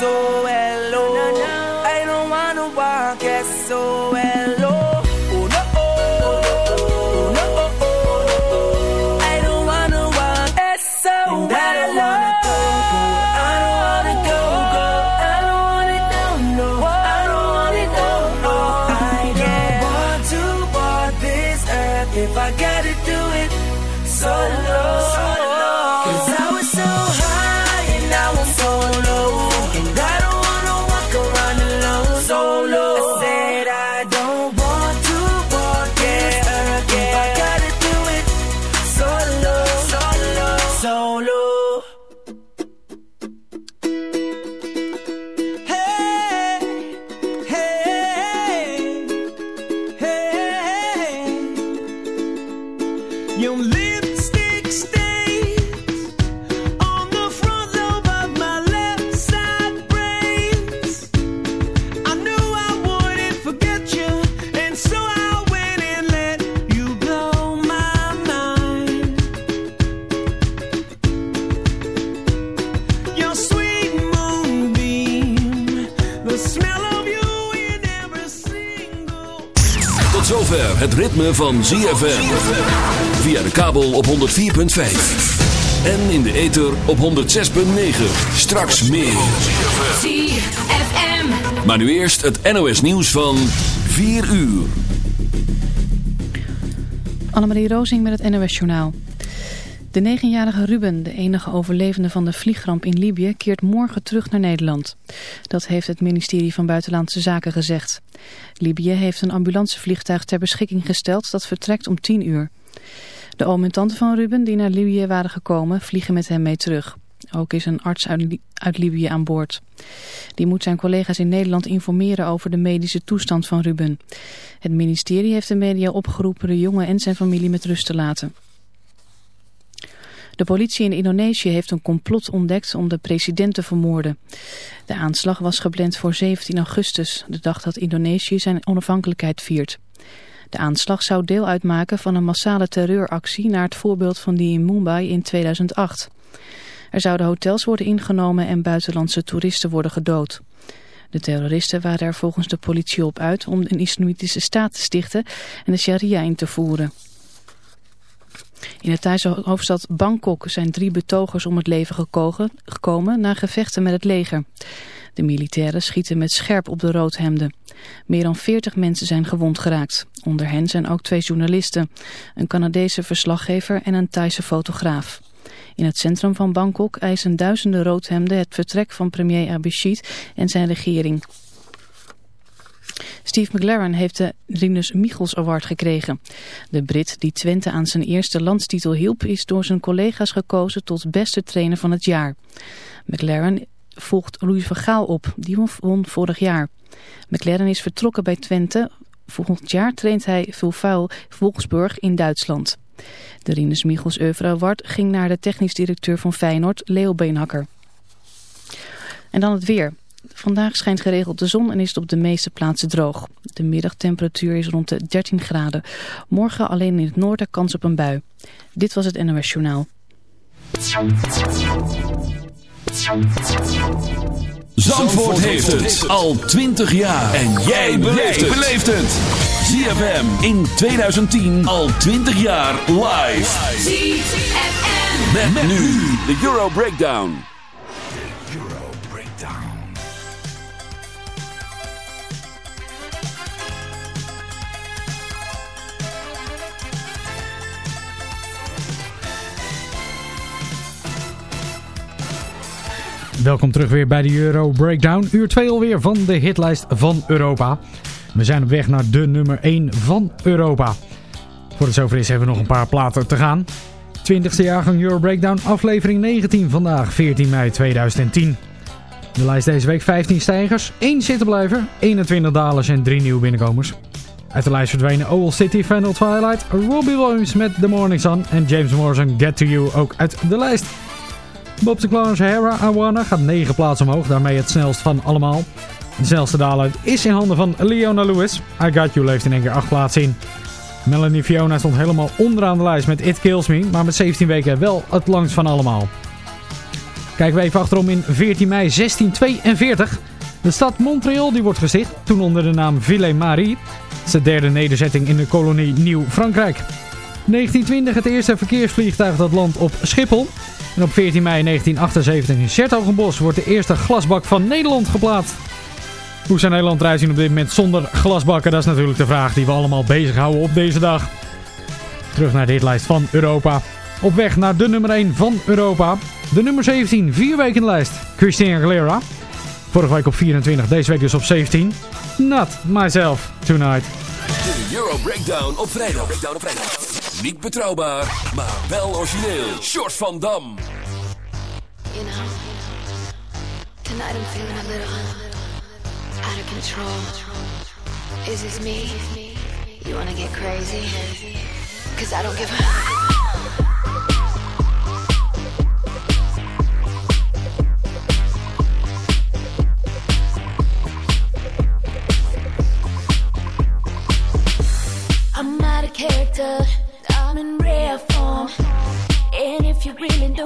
SOLO. I don't wanna walk SOLO. Van ZFM. Via de kabel op 104.5. En in de ether op 106.9. Straks meer. ZFM. Maar nu eerst het NOS nieuws van 4 uur. Annemarie Rozing met het NOS journaal. De negenjarige Ruben, de enige overlevende van de vliegramp in Libië, keert morgen terug naar Nederland. Dat heeft het ministerie van Buitenlandse Zaken gezegd. Libië heeft een ambulancevliegtuig ter beschikking gesteld dat vertrekt om 10 uur. De oom en tante van Ruben die naar Libië waren gekomen vliegen met hem mee terug. Ook is een arts uit, uit Libië aan boord. Die moet zijn collega's in Nederland informeren over de medische toestand van Ruben. Het ministerie heeft de media opgeroepen de jongen en zijn familie met rust te laten. De politie in Indonesië heeft een complot ontdekt om de president te vermoorden. De aanslag was gepland voor 17 augustus, de dag dat Indonesië zijn onafhankelijkheid viert. De aanslag zou deel uitmaken van een massale terreuractie naar het voorbeeld van die in Mumbai in 2008. Er zouden hotels worden ingenomen en buitenlandse toeristen worden gedood. De terroristen waren er volgens de politie op uit om een islamitische staat te stichten en de sharia in te voeren. In de Thaise hoofdstad Bangkok zijn drie betogers om het leven gekomen na gevechten met het leger. De militairen schieten met scherp op de roodhemden. Meer dan 40 mensen zijn gewond geraakt. Onder hen zijn ook twee journalisten, een Canadese verslaggever en een Thaise fotograaf. In het centrum van Bangkok eisen duizenden roodhemden het vertrek van premier Abhisit en zijn regering. Steve McLaren heeft de Rinus Michels Award gekregen. De Brit die Twente aan zijn eerste landstitel hielp is door zijn collega's gekozen tot beste trainer van het jaar. McLaren volgt Louis van Gaal op, die won vorig jaar. McLaren is vertrokken bij Twente. Volgend jaar traint hij Vulvuil Wolfsburg in Duitsland. De Rinus Michels Oeuvre Award ging naar de technisch directeur van Feyenoord, Leo Beenhakker. En dan het weer. Vandaag schijnt geregeld de zon en is het op de meeste plaatsen droog. De middagtemperatuur is rond de 13 graden. Morgen alleen in het noorden kans op een bui. Dit was het NOS Journaal. Zandvoort heeft het al 20 jaar. En jij beleeft het. ZFM in 2010 al 20 jaar live. ZFM. Met, nu de Euro Breakdown. Welkom terug weer bij de Euro Breakdown. Uur 2 alweer van de hitlijst van Europa. We zijn op weg naar de nummer 1 van Europa. Voor het zover is hebben we nog een paar platen te gaan. 20e jaargang Euro Breakdown, aflevering 19 vandaag, 14 mei 2010. De lijst deze week 15 stijgers, 1 zittenblijver, 21 dalers en 3 nieuwe binnenkomers. Uit de lijst verdwenen Owl City, Final Twilight, Robbie Williams met The Morning Sun en James Morrison Get To You ook uit de lijst. Bob de Clown's Hera Awana gaat 9 plaatsen omhoog. Daarmee het snelst van allemaal. De snelste daling is in handen van Leona Lewis. I Got You leeft in één keer 8 plaatsen in. Melanie Fiona stond helemaal onderaan de lijst met It Kills Me. Maar met 17 weken wel het langst van allemaal. Kijken we even achterom in 14 mei 1642. De stad Montreal die wordt gesticht, toen onder de naam Ville-Marie. Het is de derde nederzetting in de kolonie Nieuw-Frankrijk. 1920 het eerste verkeersvliegtuig dat landt op Schiphol. En op 14 mei 1978 in Sertogenbos wordt de eerste glasbak van Nederland geplaatst. Hoe zijn Nederland reizen op dit moment zonder glasbakken? Dat is natuurlijk de vraag die we allemaal bezighouden op deze dag. Terug naar de hitlijst van Europa. Op weg naar de nummer 1 van Europa. De nummer 17, vier weken in de lijst. Christina Aguilera. Vorige week op 24, deze week dus op 17. Not Myself Tonight. De Euro Breakdown op vrijdag. Breakdown op vrijdag. Niet betrouwbaar, maar wel origineel. Short van Dam. You know, tonight I'm feeling a little out of control. Is this me? You wanna get crazy? Cause I don't give a...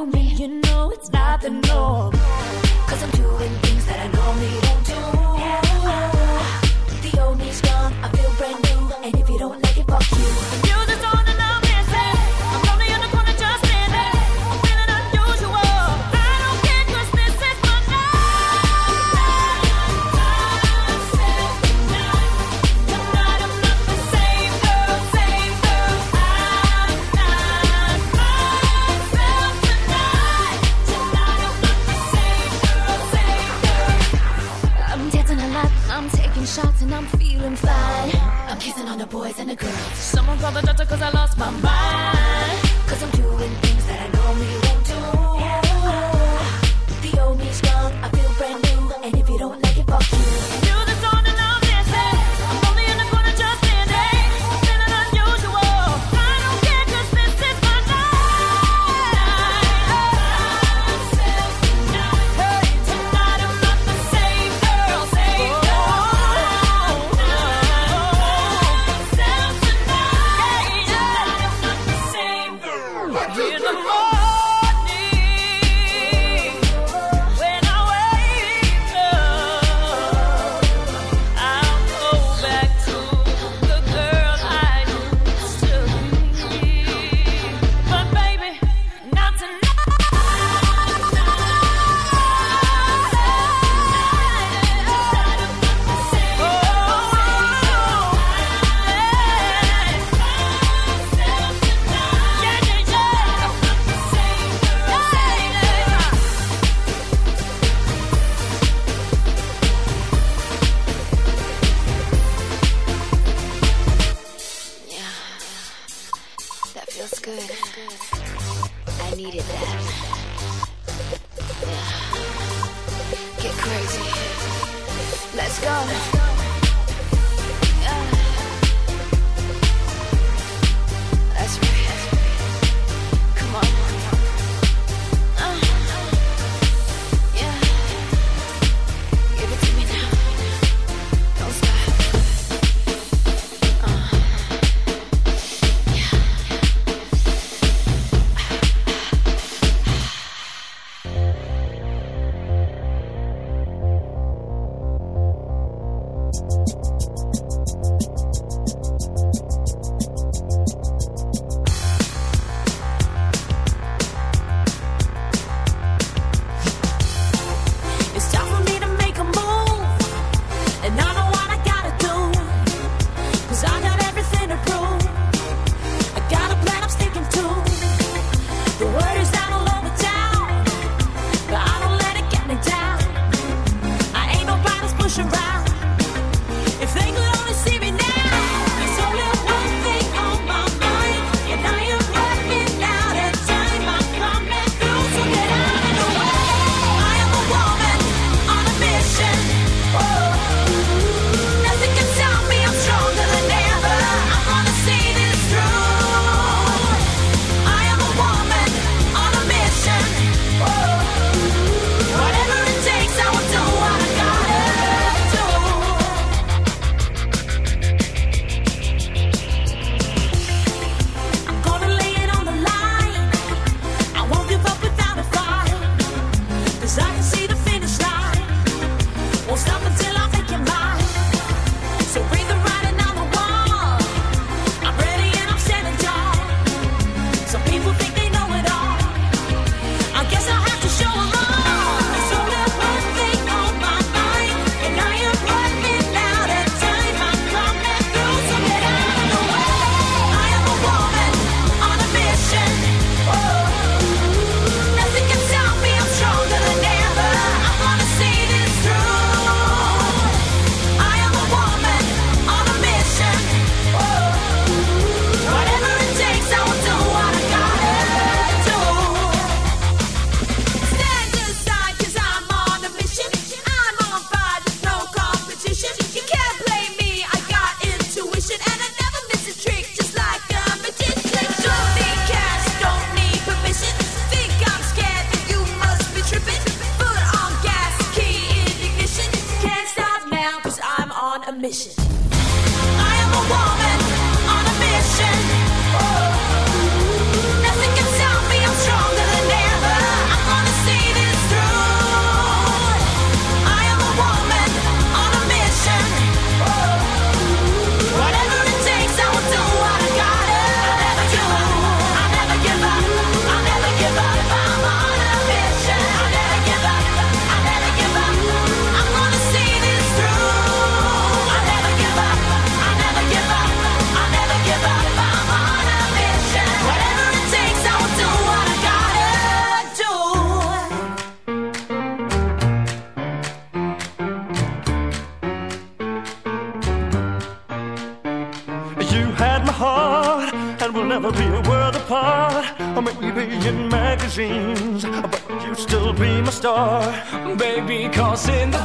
me. You know it's not the norm.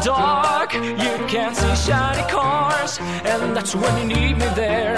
Dark you can't see shiny cars, and that's when you need me there.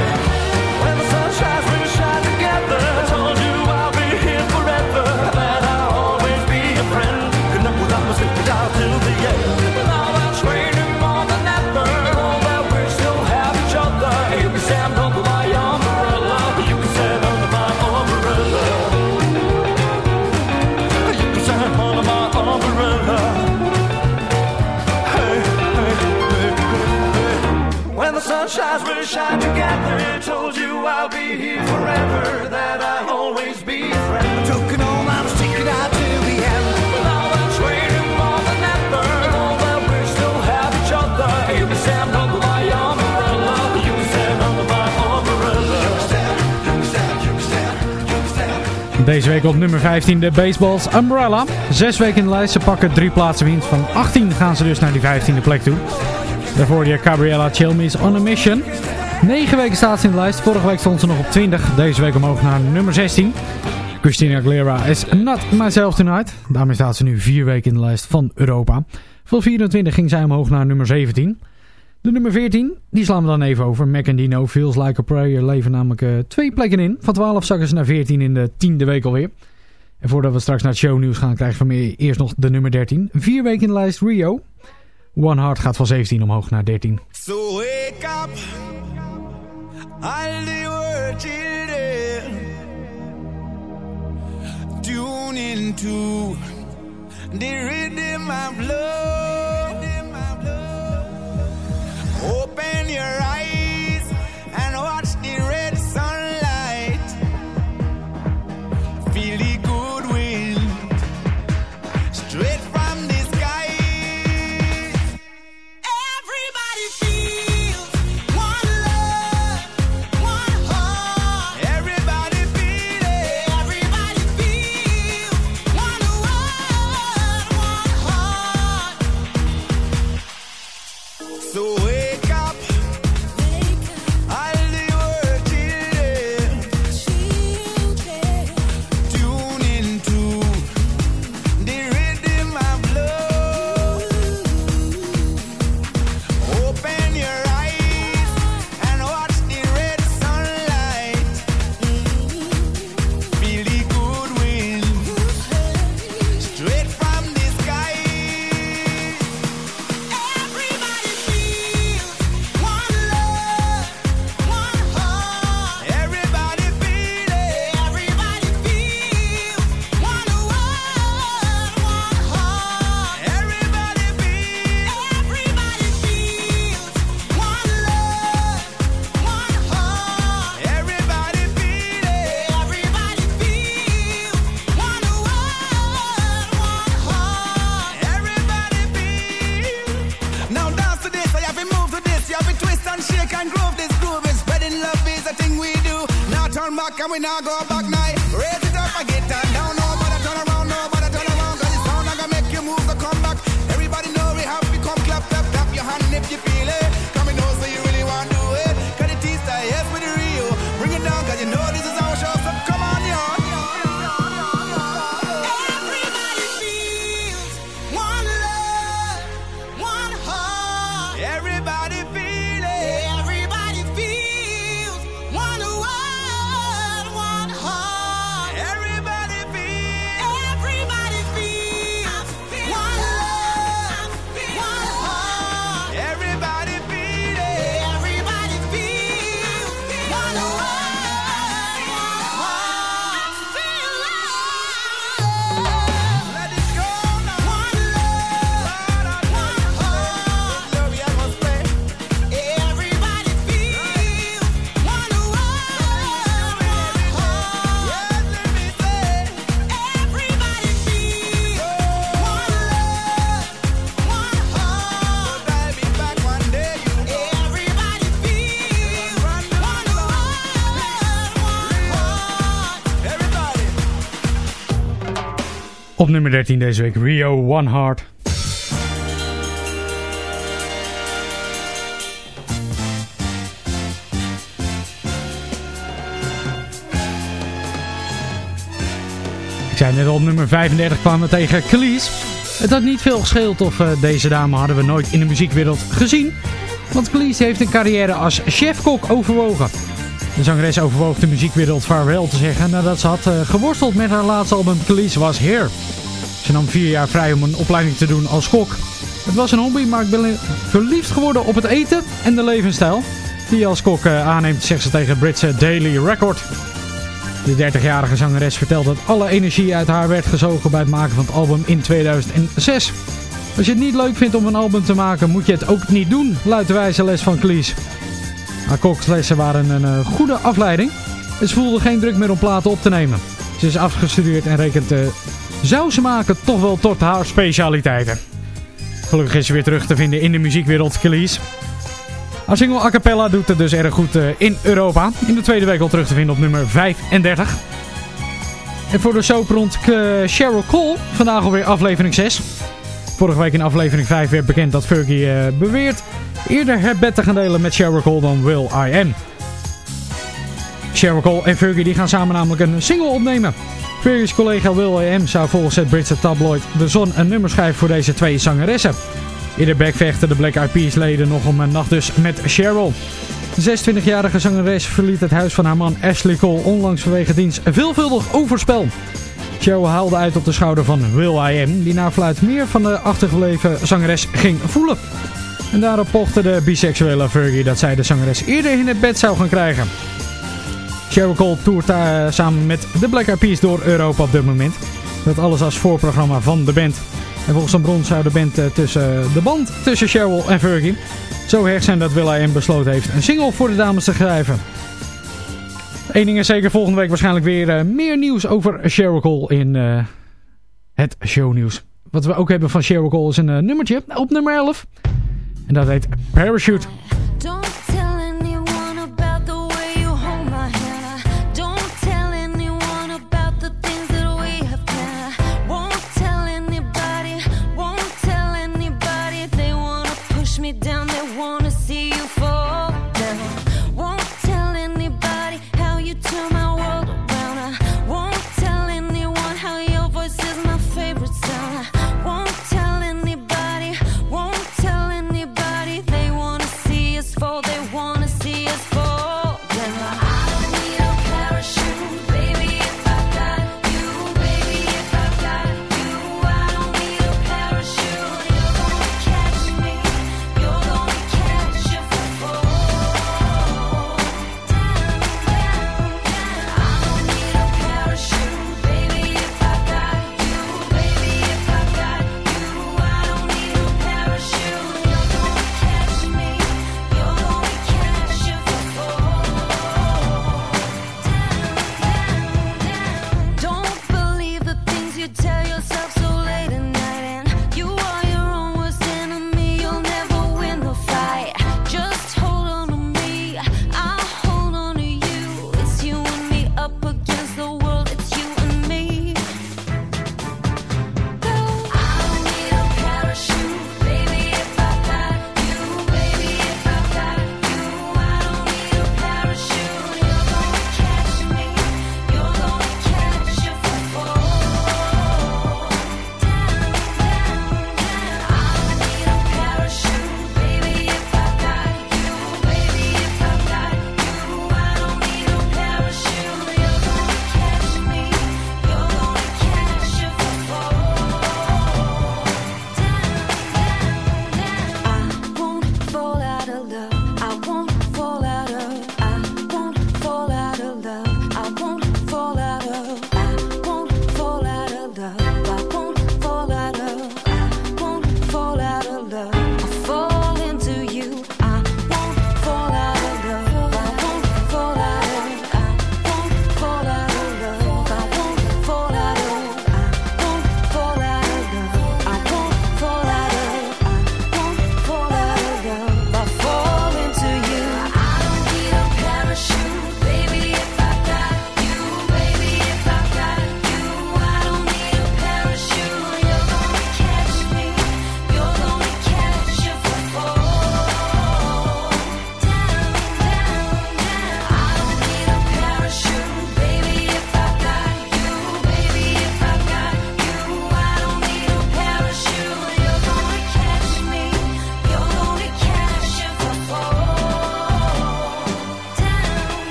shines, we shine together. I told you I'll be here forever, that I'll always be your friend. Took an old man, stick it out till the end. Now that's waiting more than ever. Know that we still have each other. You can stand under my umbrella. You can stand under my umbrella. You can stand, you can stand, you can stand, you can stand. Deze week op nummer 15 de Baseballs Umbrella. Zes weken in de lijst, ze pakken drie plaatsen winst. Van 18 gaan ze dus naar die 15e plek toe. Daarvoor die Gabriella Chilmi is on a mission. 9 weken staat ze in de lijst. Vorige week stond ze nog op 20. Deze week omhoog naar nummer 16. Christina Aguilera is Not Myself Tonight. Daarmee staat ze nu 4 weken in de lijst van Europa. Van 24 ging zij omhoog naar nummer 17. De nummer 14, die slaan we dan even over. Mac and Dino, Feels Like a Prayer, leven namelijk eh, twee plekken in. Van 12 zakken ze naar 14 in de tiende week alweer. En voordat we straks naar het shownieuws gaan, krijgen we meer eerst nog de nummer 13. Vier weken in de lijst Rio. One Heart gaat van 17 omhoog naar 13. So wake up, all the world children. Tune into the rhythm of love. Open your eyes and groove. This groove is spreading love is a thing we do. Now turn back and we now go back night. Nummer 13 deze week Rio One Heart. Ik zei net al, op nummer 35 kwamen we tegen Cleese. Het had niet veel gescheeld of eh, deze dame hadden we nooit in de muziekwereld gezien. Want Cleese heeft een carrière als chefkok overwogen. De zangeres overwoog de muziekwereld vaarwel te zeggen nadat ze had eh, geworsteld met haar laatste album Cleese Was Here. Ze nam vier jaar vrij om een opleiding te doen als kok. Het was een hobby, maar ik ben verliefd geworden op het eten en de levensstijl. Die je als kok eh, aanneemt, zegt ze tegen Britse Daily Record. De 30-jarige zangeres vertelt dat alle energie uit haar werd gezogen bij het maken van het album in 2006. Als je het niet leuk vindt om een album te maken, moet je het ook niet doen, luidt de wijze les van Cleese. Haar kokslessen waren een eh, goede afleiding. En ze voelde geen druk meer om platen op te nemen. Ze is afgestudeerd en rekent uh, sausen maken toch wel tot haar specialiteiten. Gelukkig is ze weer terug te vinden in de muziekwereld, Cleese. Haar single A Cappella doet het dus erg goed eh, in Europa. In de tweede week al terug te vinden op nummer 35. En voor de soap rond eh, Cheryl Cole, vandaag alweer aflevering 6. Vorige week in aflevering 5 werd bekend dat Fergie eh, beweert eerder het bed te gaan delen met Cheryl Cole dan Will I Am. Cheryl Cole en Fergie die gaan samen namelijk een single opnemen. Fergie's collega Will Am zou volgens het Britse tabloid The Zon een nummer schrijven voor deze twee zangeressen. Eerder bekvechten de Black Eyed Peas leden nog om een nacht dus met Cheryl. De 26-jarige zangeres verliet het huis van haar man Ashley Cole onlangs vanwege diens veelvuldig overspel. Cheryl haalde uit op de schouder van Will I Am, die na fluit meer van de achtergebleven zangeres ging voelen. En daarop pochte de biseksuele Fergie dat zij de zangeres eerder in het bed zou gaan krijgen. Cheryl Cole toert daar samen met de Black Eyed Peas door Europa op dit moment. Dat alles als voorprogramma van de band. En volgens een bron zou de, band, eh, tussen, de band tussen Cheryl en Fergie zo hecht zijn dat Will I Am besloten heeft een single voor de dames te schrijven. Eén ding is zeker, volgende week waarschijnlijk weer eh, meer nieuws over Cheryl Cole in eh, het shownieuws. Wat we ook hebben van Cheryl Cole is een eh, nummertje op nummer 11. En dat heet Parachute.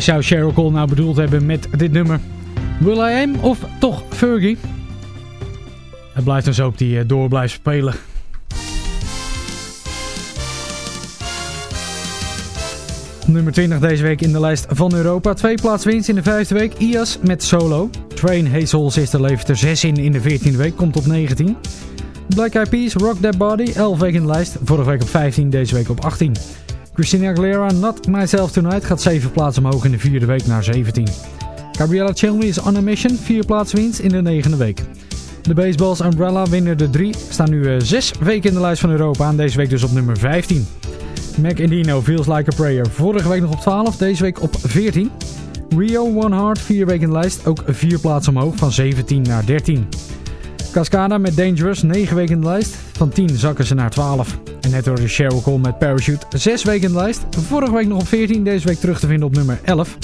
Wie zou Cheryl Cole nou bedoeld hebben met dit nummer? Will I Am of toch Fergie? Het blijft dus ook die eh, door blijft spelen. Nummer 20 deze week in de lijst van Europa. Twee plaatswinst in de vijfde week. IAS met Solo. Train Soul Sister levert er 6 in in de 14e week. Komt op 19. Black Eyed Peas, Rock That Body. 11 weken in de lijst. Vorige week op 15, deze week op 18. Christina Aguilera, Not Myself Tonight, gaat 7 plaatsen omhoog in de vierde week naar 17. Gabriella Chilmy is On A Mission, 4 plaatsen winst in de negende week. De Baseballs Umbrella winnen de 3, staan nu 6 weken in de lijst van Europa en deze week dus op nummer 15. Mac Indino, Feels Like a Prayer, vorige week nog op 12, deze week op 14. Rio One Heart, 4 weken in de lijst, ook 4 plaatsen omhoog van 17 naar 13. Cascada met Dangerous, 9 weken in de lijst. Van 10 zakken ze naar 12. En net door de Cheryl Cole met Parachute, 6 weken in de lijst. Vorige week nog op 14, deze week terug te vinden op nummer 11.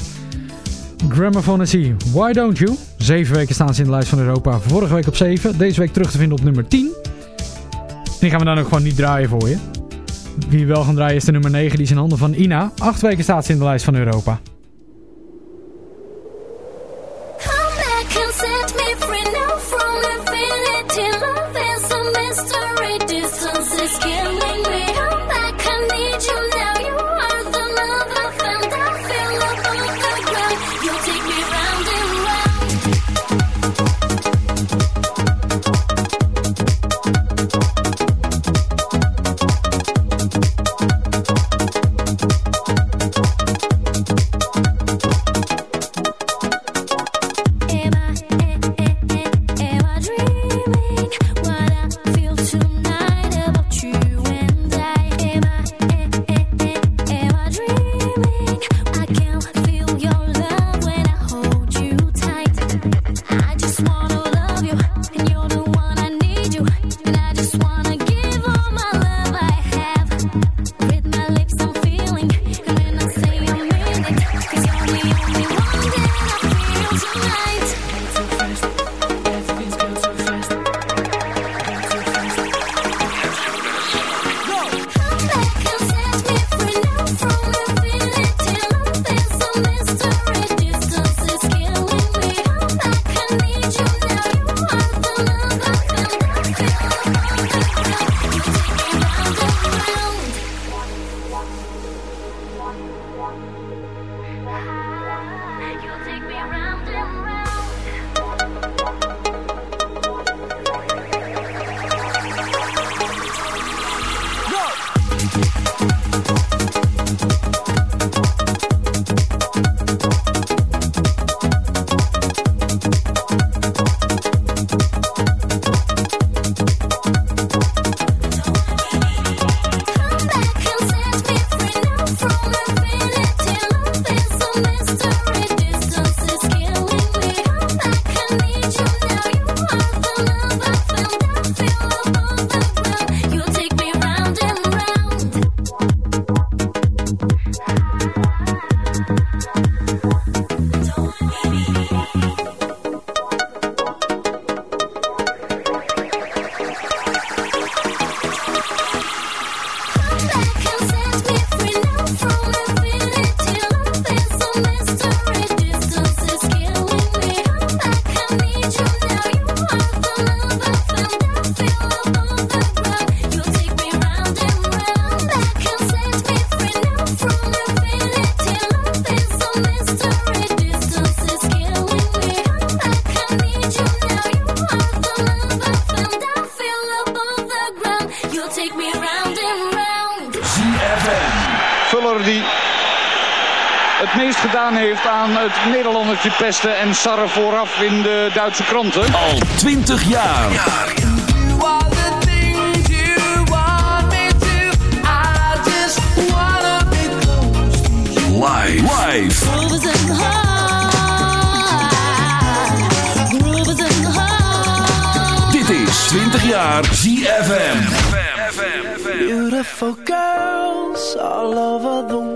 Gramophone C, Why Don't You? 7 weken staan ze in de lijst van Europa. Vorige week op 7, deze week terug te vinden op nummer 10. Die gaan we dan ook gewoon niet draaien voor je. Wie we wel gaan draaien is de nummer 9, die is in handen van Ina. 8 weken staat ze in de lijst van Europa. Gedaan heeft aan het Nederlandertje pesten en sarren vooraf in de Duitse kranten. Al 20 jaar. Live. Dit is 20 jaar ZFM. Beautiful girls all over the world.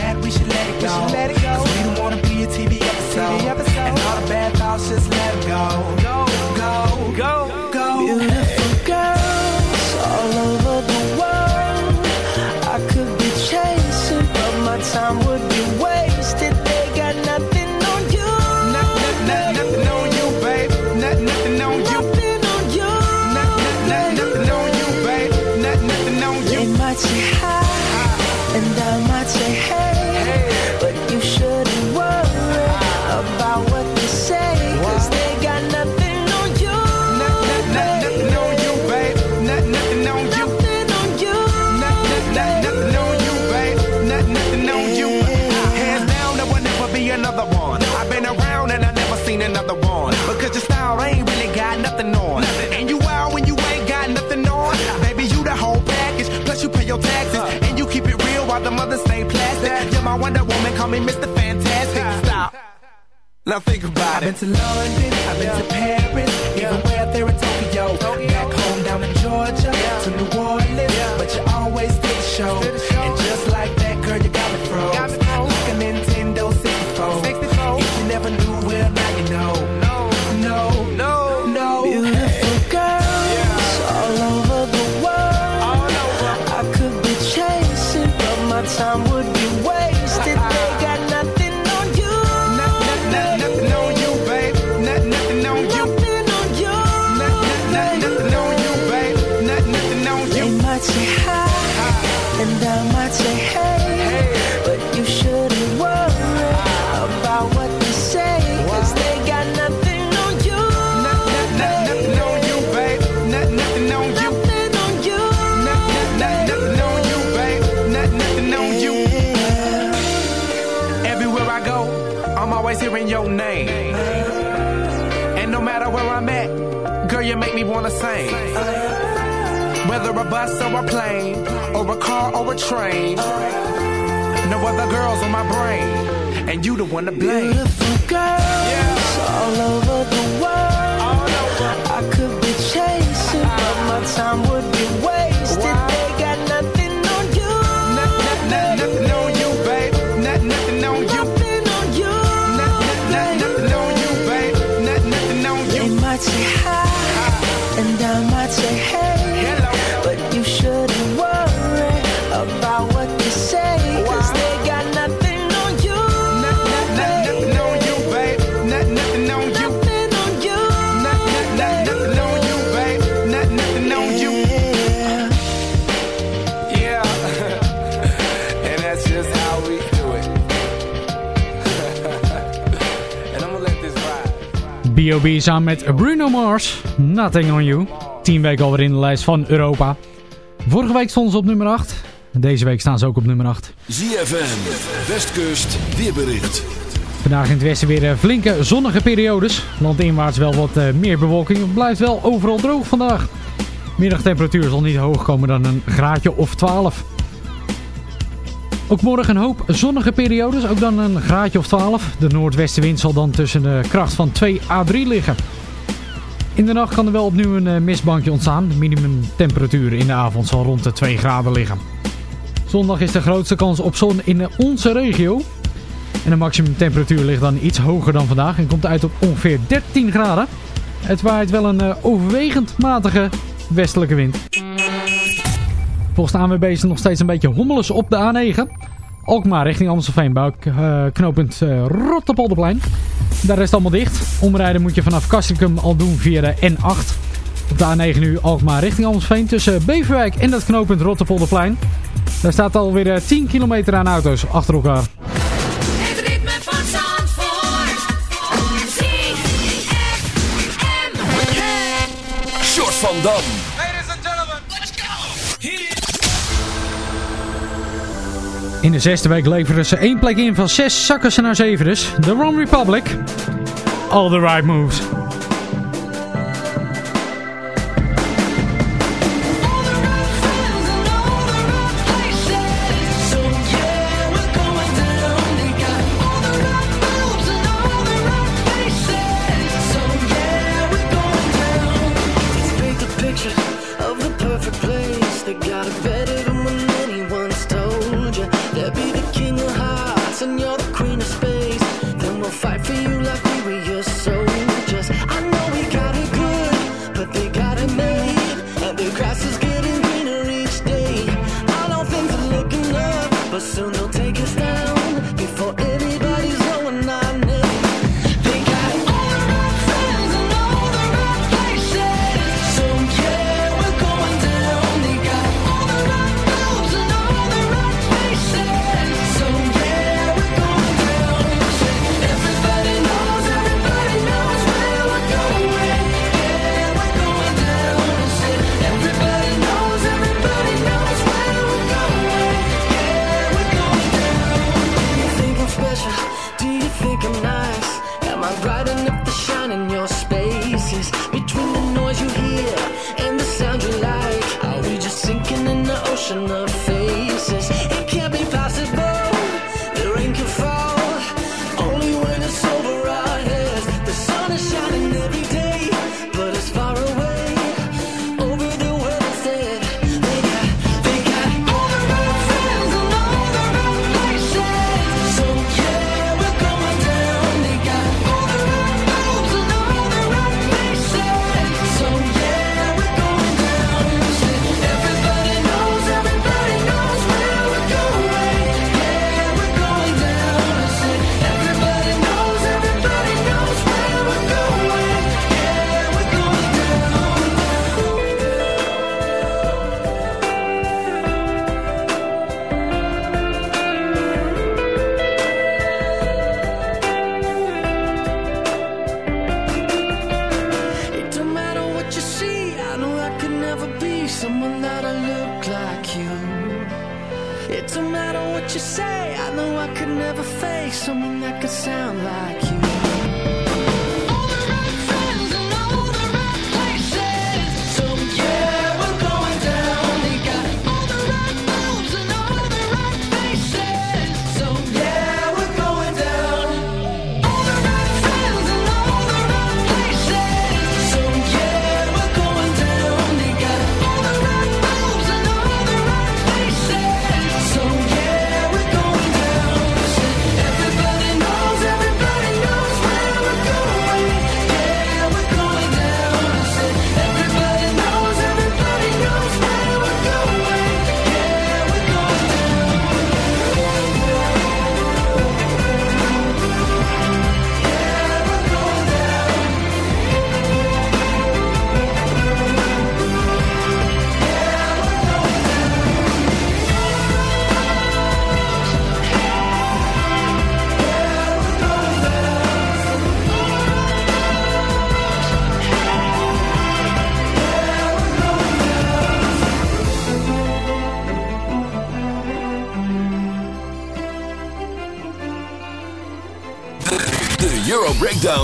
we let it go. Cause we don't wanna be a TV episode. And all the bad thoughts, just let 'em go. Go, go, go, Now think about it. I've been to London, I've been to Paris, even where there in Tokyo. Back home down in Georgia, to New Orleans, but you always did the show. I go, I'm always hearing your name. And no matter where I'm at, girl, you make me wanna sing. Whether a bus or a plane, or a car or a train. No other girls on my brain, and you the one to blame. Beautiful girls all over the world. I could be chasing, but my time would be wasted. B.O.B. samen met Bruno Mars, Nothing on You. 10 weken alweer in de lijst van Europa. Vorige week stonden ze op nummer 8. Deze week staan ze ook op nummer 8. ZFM, Westkust, weerbericht. Vandaag in het westen weer eh, flinke zonnige periodes. Landinwaarts wel wat eh, meer bewolking. Het blijft wel overal droog vandaag. Middagtemperatuur zal niet hoog komen dan een graadje of 12. Ook morgen een hoop zonnige periodes, ook dan een graadje of 12. De noordwestenwind zal dan tussen de kracht van 2 à 3 liggen. In de nacht kan er wel opnieuw een eh, mistbankje ontstaan. De minimumtemperatuur in de avond zal rond de 2 graden liggen. Zondag is de grootste kans op zon in onze regio. En de maximumtemperatuur ligt dan iets hoger dan vandaag en komt uit op ongeveer 13 graden. Het waait wel een eh, overwegend matige westelijke wind. Volgens de ANWB nog steeds een beetje hommeles op de A9. Alkmaar richting Amstelveen bij eh, knooppunt uh, Rotterpolderplein. Daar is het allemaal dicht. Omrijden moet je vanaf Kastrikum al doen via de N8. Op de A9 nu Alkmaar richting Amstelveen tussen Beverwijk en dat knooppunt Rotterpolderplein. Daar staat alweer eh, 10 kilometer aan auto's achter elkaar. Het ritme van Zandvoort. Short van Dam. In de zesde week leveren ze één plek in van zes zakken ze naar zeven dus. The Rome Republic. All the right moves.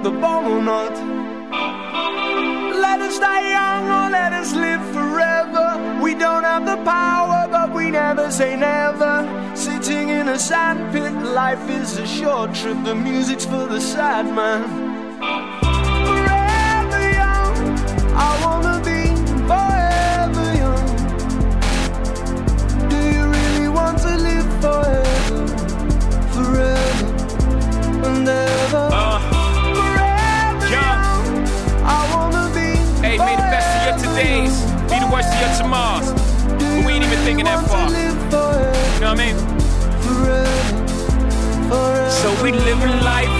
up the bone not? Let us die young or let us live forever. We don't have the power, but we never say never. Sitting in a sandpit, life is a short trip. The music's for the sad man. What I mean? So we living life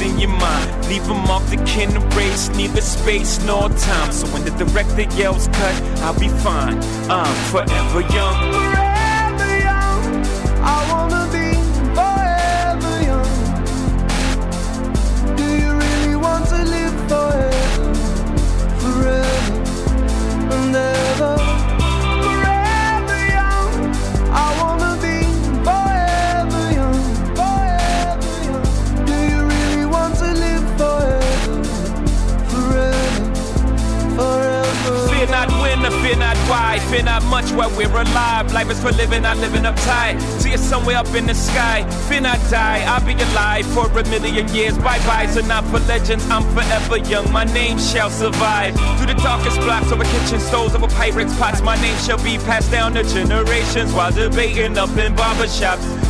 in your mind. Leave them off the kin race, neither space nor time. So when the director yells cut, I'll be fine. I'm forever young. Forever young, I wanna be forever young. Do you really want to live forever? Forever and ever. Fear not much while we're alive. Life is for living, not living uptight. See it somewhere up in the sky. Fear not die. I'll be alive for a million years. Bye byes are not for legends. I'm forever young. My name shall survive. Through the darkest blocks over kitchen stoves, over pirates' pots. My name shall be passed down to generations while debating up in barbershops.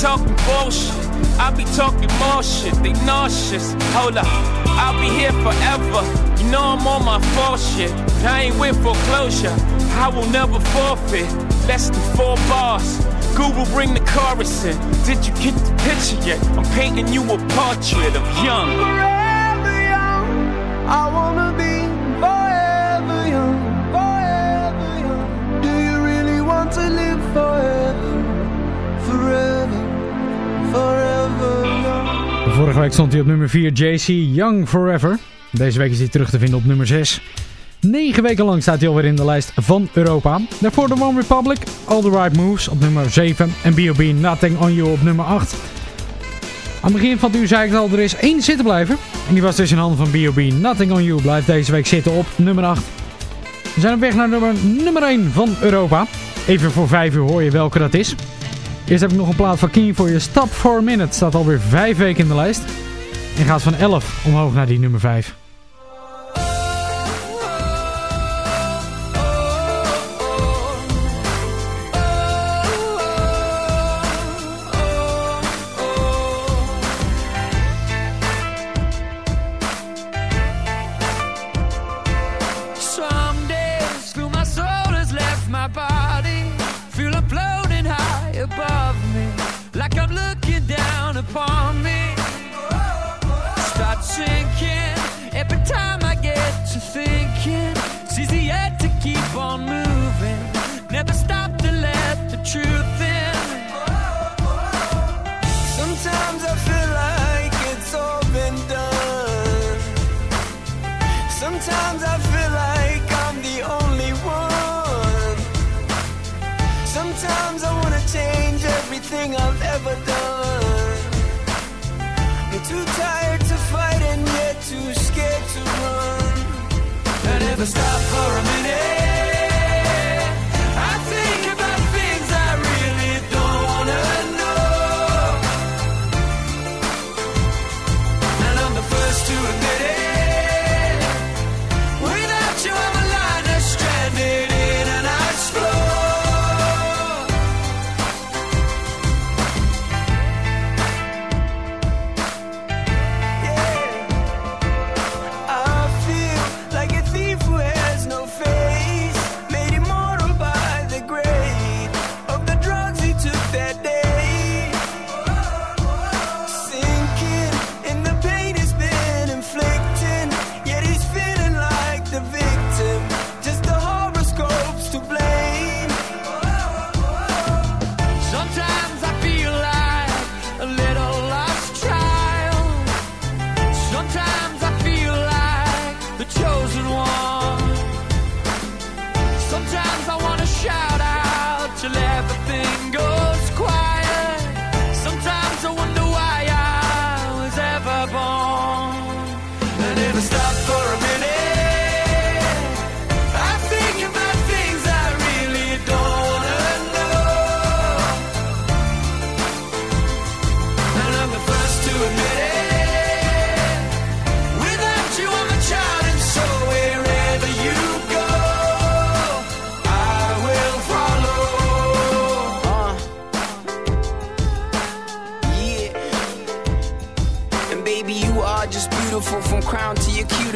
Talking bullshit. I be talking more shit. They nauseous. Hold up, I'll be here forever. You know I'm on my full shit, but I ain't with foreclosure. I will never forfeit. Less than four bars. Google bring the chorus in. Did you get the picture yet? I'm painting you a portrait of young. I wanna Vorige week stond hij op nummer 4, JC Young Forever. Deze week is hij terug te vinden op nummer 6. Negen weken lang staat hij alweer in de lijst van Europa. Daarvoor de One Republic, All The Right Moves op nummer 7. En B.O.B. Nothing On You op nummer 8. Aan het begin van het uur zei ik al, er is één zitten blijven. En die was dus in handen van B.O.B. Nothing On You blijft deze week zitten op nummer 8. We zijn op weg naar nummer, nummer 1 van Europa. Even voor 5 uur hoor je welke dat is. Eerst heb ik nog een plaat van Keen voor je. Stop for a Minute staat alweer 5 weken in de lijst. En gaat van 11 omhoog naar die nummer 5.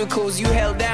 To your cuticles. You held down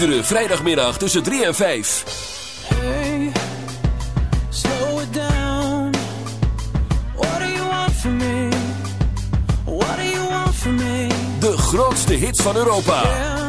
Iedere vrijdagmiddag tussen 3 en 5. Hey, slow it down. What do you want from me? What do you want from me? De grootste hits van Europa. Yeah,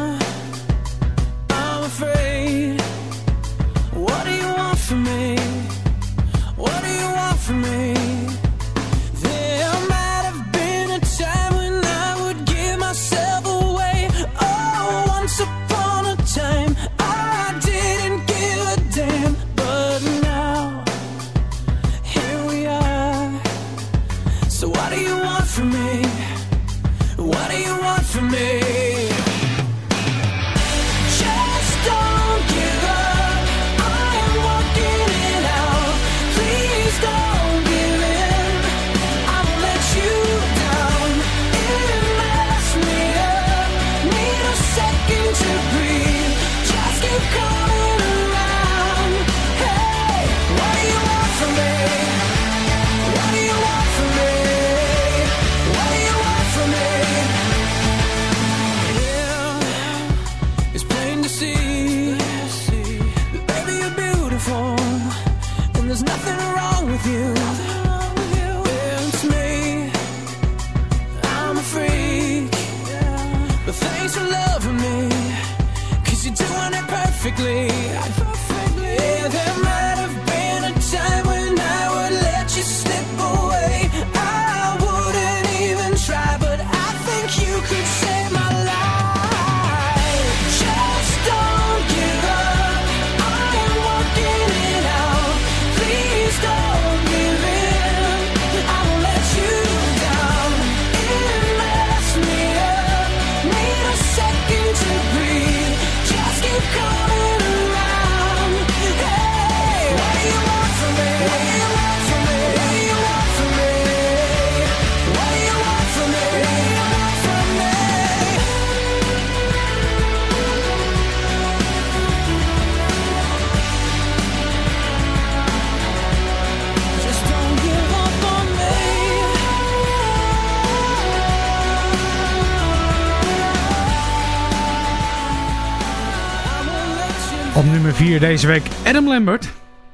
4 deze week Adam Lambert.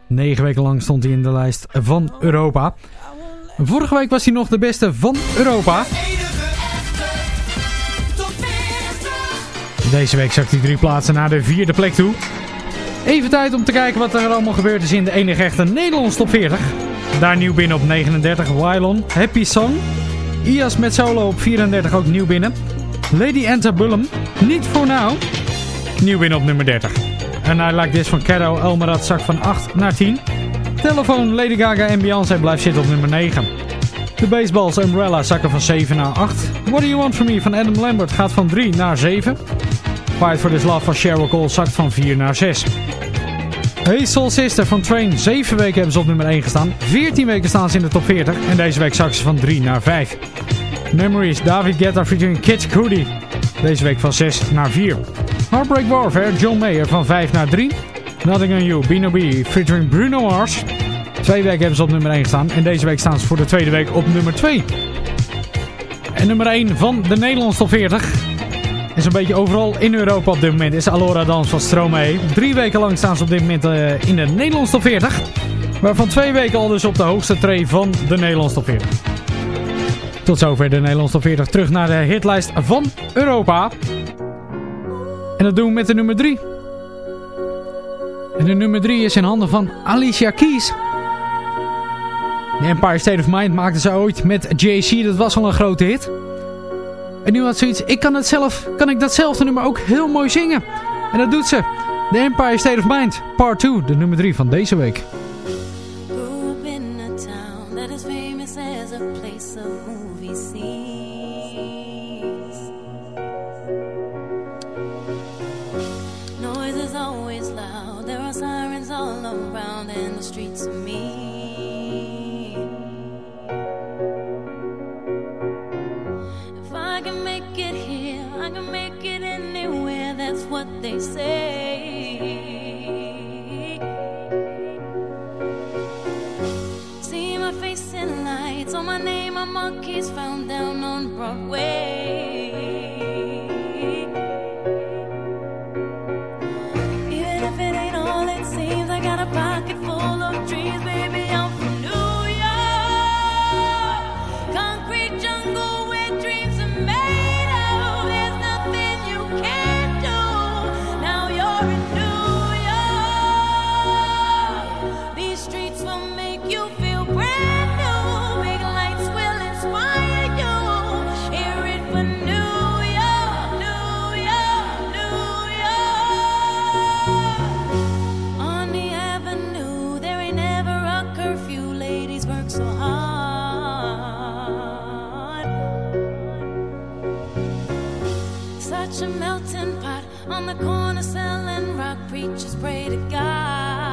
Negen weken lang stond hij in de lijst van Europa. Vorige week was hij nog de beste van Europa. Deze week zakt hij drie plaatsen naar de vierde plek toe. Even tijd om te kijken wat er allemaal gebeurd is in de enige echte Nederlandse top 40. Daar nieuw binnen op 39, Wylon, Happy Song. Ias met solo op 34 ook nieuw binnen. Lady Antebellum, Niet voor Now. Nieuw binnen op nummer 30. En I Like This van Caro Elmerad zakt van 8 naar 10. Telefoon Lady Gaga en Beyoncé blijft zitten op nummer 9. De Baseballs Umbrella zakken van 7 naar 8. What Do You Want From Me van Adam Lambert gaat van 3 naar 7. Fight For This Love van Sheryl Cole zakt van 4 naar 6. Hey Soul Sister van Train. 7 weken hebben ze op nummer 1 gestaan. 14 weken staan ze in de top 40. En deze week zakken ze van 3 naar 5. Memories, David Guetta featuring Kid Cudi. Deze week van 6 naar 4. Heartbreak Warfare, John Mayer van 5 naar 3. Nothing on You, Bino B featuring Bruno Mars. Twee weken hebben ze op nummer 1 gestaan. En deze week staan ze voor de tweede week op nummer 2. En nummer 1 van de Nederlandse top 40. En zo'n beetje overal in Europa op dit moment is Alora Dans van Stromae. Drie weken lang staan ze op dit moment eh, in de Nederlandse top 40. Waarvan twee weken al dus op de hoogste tree van de Nederlandse top 40. Tot zover de Nederlandse top 40. Terug naar de hitlijst van Europa. En dat doen we met de nummer 3. En de nummer 3 is in handen van Alicia Keys. The Empire State of Mind maakte ze ooit met JC. Dat was al een grote hit. En nu had zoiets, ik kan het zelf, kan ik datzelfde nummer ook heel mooi zingen. En dat doet ze. The Empire State of Mind, part 2, de nummer 3 van deze week. Such a melting pot on the corner selling rock. Preachers pray to God.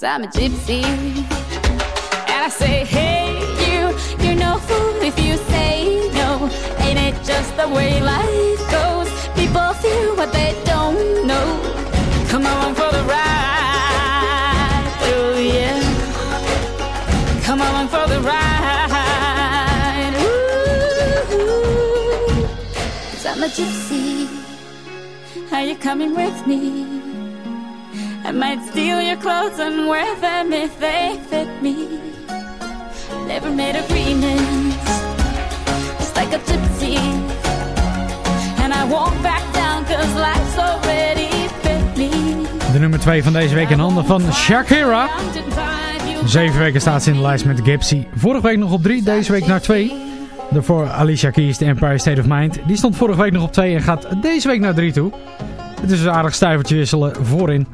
Cause I'm a gypsy. And I say, hey, you, you're no fool if you say no. Ain't it just the way life goes? People feel what they don't know. Come along for the ride, oh yeah. Come along for the ride, ooh. Cause I'm a gypsy. Are you coming with me? I might steal your clothes and wear them if they fit me. Never made agreements, just like a gypsy. And I won't back down cause life's already bit me. De nummer 2 van deze week in handen van Shakira. Zeven weken staat ze in de lijst met Gypsy. Vorige week nog op 3, deze week naar 2. Daarvoor Alicia Keys, The Empire State of Mind. Die stond vorige week nog op 2 en gaat deze week naar 3 toe. Het is een aardig stuivertje wisselen voorin.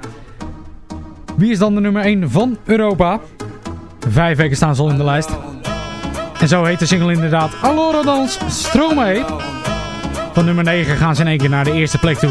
Wie is dan de nummer 1 van Europa? Vijf weken staan ze al in de lijst. En zo heet de single inderdaad Allora Dans Stromae. Van nummer 9 gaan ze in één keer naar de eerste plek toe.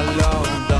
alone.